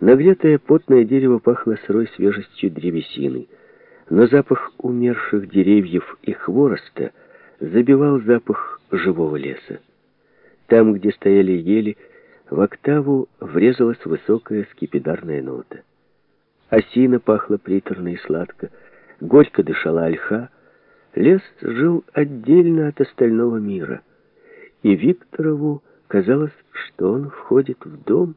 Нагретое потное дерево пахло сырой свежестью древесины, но запах умерших деревьев и хвороста забивал запах живого леса. Там, где стояли ели, в октаву врезалась высокая скипидарная нота. Осина пахла приторно и сладко, горько дышала ольха. Лес жил отдельно от остального мира, и Викторову казалось, что он входит в дом,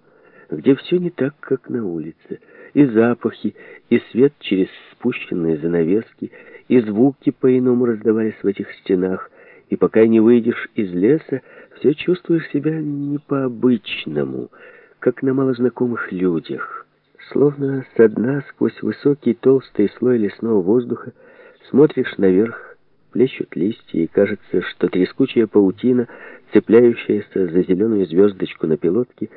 где все не так, как на улице. И запахи, и свет через спущенные занавески, и звуки по-иному раздавались в этих стенах. И пока не выйдешь из леса, все чувствуешь себя не по-обычному, как на малознакомых людях. Словно со дна сквозь высокий толстый слой лесного воздуха смотришь наверх, плещут листья, и кажется, что трескучая паутина, цепляющаяся за зеленую звездочку на пилотке,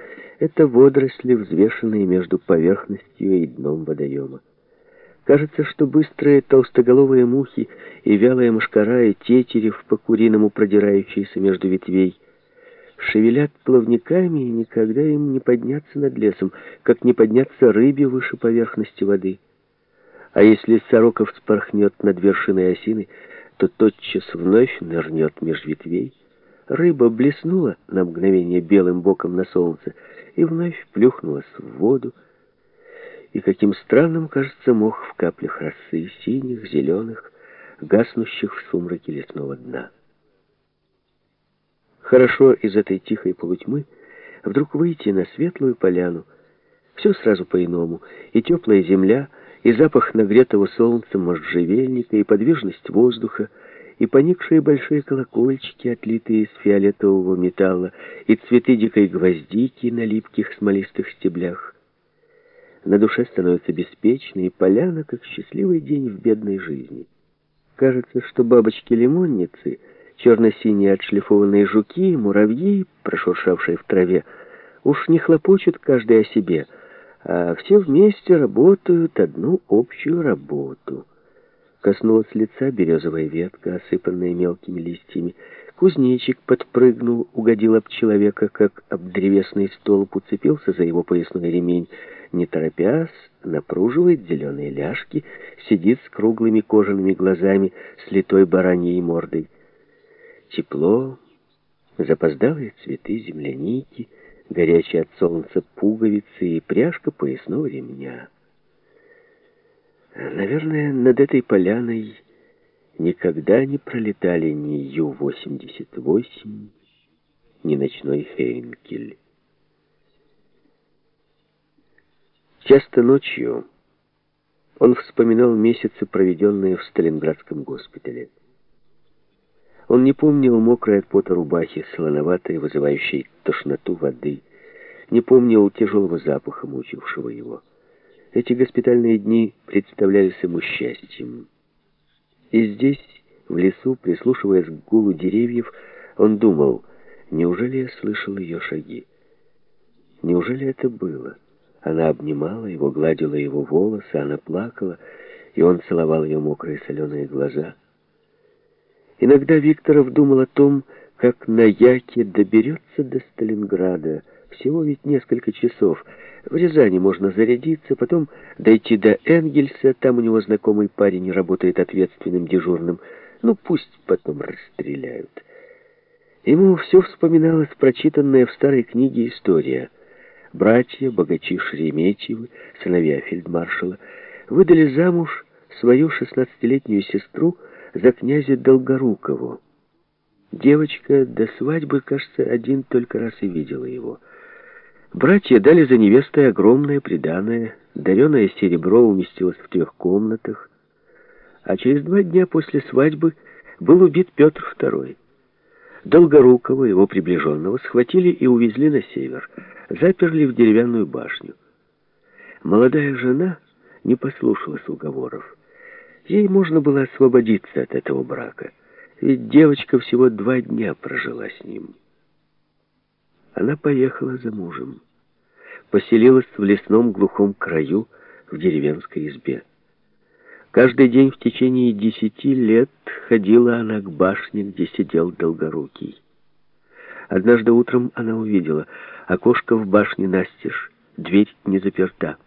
это водоросли, взвешенные между поверхностью и дном водоема. Кажется, что быстрые толстоголовые мухи и вялая мошкара и тетерев по-куриному продирающиеся между ветвей шевелят плавниками, и никогда им не подняться над лесом, как не подняться рыбе выше поверхности воды. А если сорока вспорхнет над вершиной осины, то тотчас вновь нырнет меж ветвей. Рыба блеснула на мгновение белым боком на солнце, и вновь плюхнулась в воду. И каким странным кажется мох в каплях росы, синих, зеленых, гаснущих в сумраке лесного дна. Хорошо из этой тихой полутьмы вдруг выйти на светлую поляну. Все сразу по-иному. И теплая земля, и запах нагретого солнцем можжевельника, и подвижность воздуха — и поникшие большие колокольчики, отлитые из фиолетового металла, и цветы дикой гвоздики на липких смолистых стеблях. На душе становится беспечно, и поляна, как счастливый день в бедной жизни. Кажется, что бабочки-лимонницы, черно-синие отшлифованные жуки, муравьи, прошуршавшие в траве, уж не хлопочут каждый о себе, а все вместе работают одну общую работу — Коснулась лица березовая ветка, осыпанная мелкими листьями. Кузнечик подпрыгнул, угодил об человека, как об древесный столб, уцепился за его поясной ремень. Не торопясь, напруживает зеленые ляжки, сидит с круглыми кожаными глазами, с литой бараньей мордой. Тепло, запоздалые цветы земляники, горячие от солнца пуговицы и пряжка поясного ремня. Наверное, над этой поляной никогда не пролетали ни Ю-88, ни ночной Хейнкель. Часто ночью он вспоминал месяцы, проведенные в Сталинградском госпитале. Он не помнил мокрой от пота рубахи, солоноватой, вызывающей тошноту воды, не помнил тяжелого запаха, мучившего его. Эти госпитальные дни представлялись ему счастьем. И здесь, в лесу, прислушиваясь к гулу деревьев, он думал, неужели я слышал ее шаги? Неужели это было? Она обнимала его, гладила его волосы, она плакала, и он целовал ее мокрые соленые глаза. Иногда Викторов думал о том, как на Яке доберется до Сталинграда, всего ведь несколько часов, в Рязани можно зарядиться, потом дойти до Энгельса, там у него знакомый парень работает ответственным дежурным. Ну, пусть потом расстреляют. Ему все вспоминалось прочитанная в старой книге история. Братья, богачи Шереметьевы, сыновья фельдмаршала, выдали замуж свою шестнадцатилетнюю сестру за князя Долгорукову. Девочка до свадьбы, кажется, один только раз и видела его — Братья дали за невестой огромное приданое, дареное серебро уместилось в трех комнатах, а через два дня после свадьбы был убит Петр II. Долгорукова, его приближенного, схватили и увезли на север, заперли в деревянную башню. Молодая жена не послушалась уговоров. Ей можно было освободиться от этого брака, ведь девочка всего два дня прожила с ним. Она поехала за мужем. Поселилась в лесном глухом краю в деревенской избе. Каждый день в течение десяти лет ходила она к башне, где сидел Долгорукий. Однажды утром она увидела, окошко в башне настежь Дверь не заперта.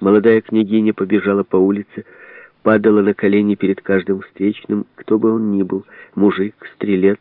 Молодая княгиня побежала по улице, падала на колени перед каждым встречным, кто бы он ни был, мужик, стрелец,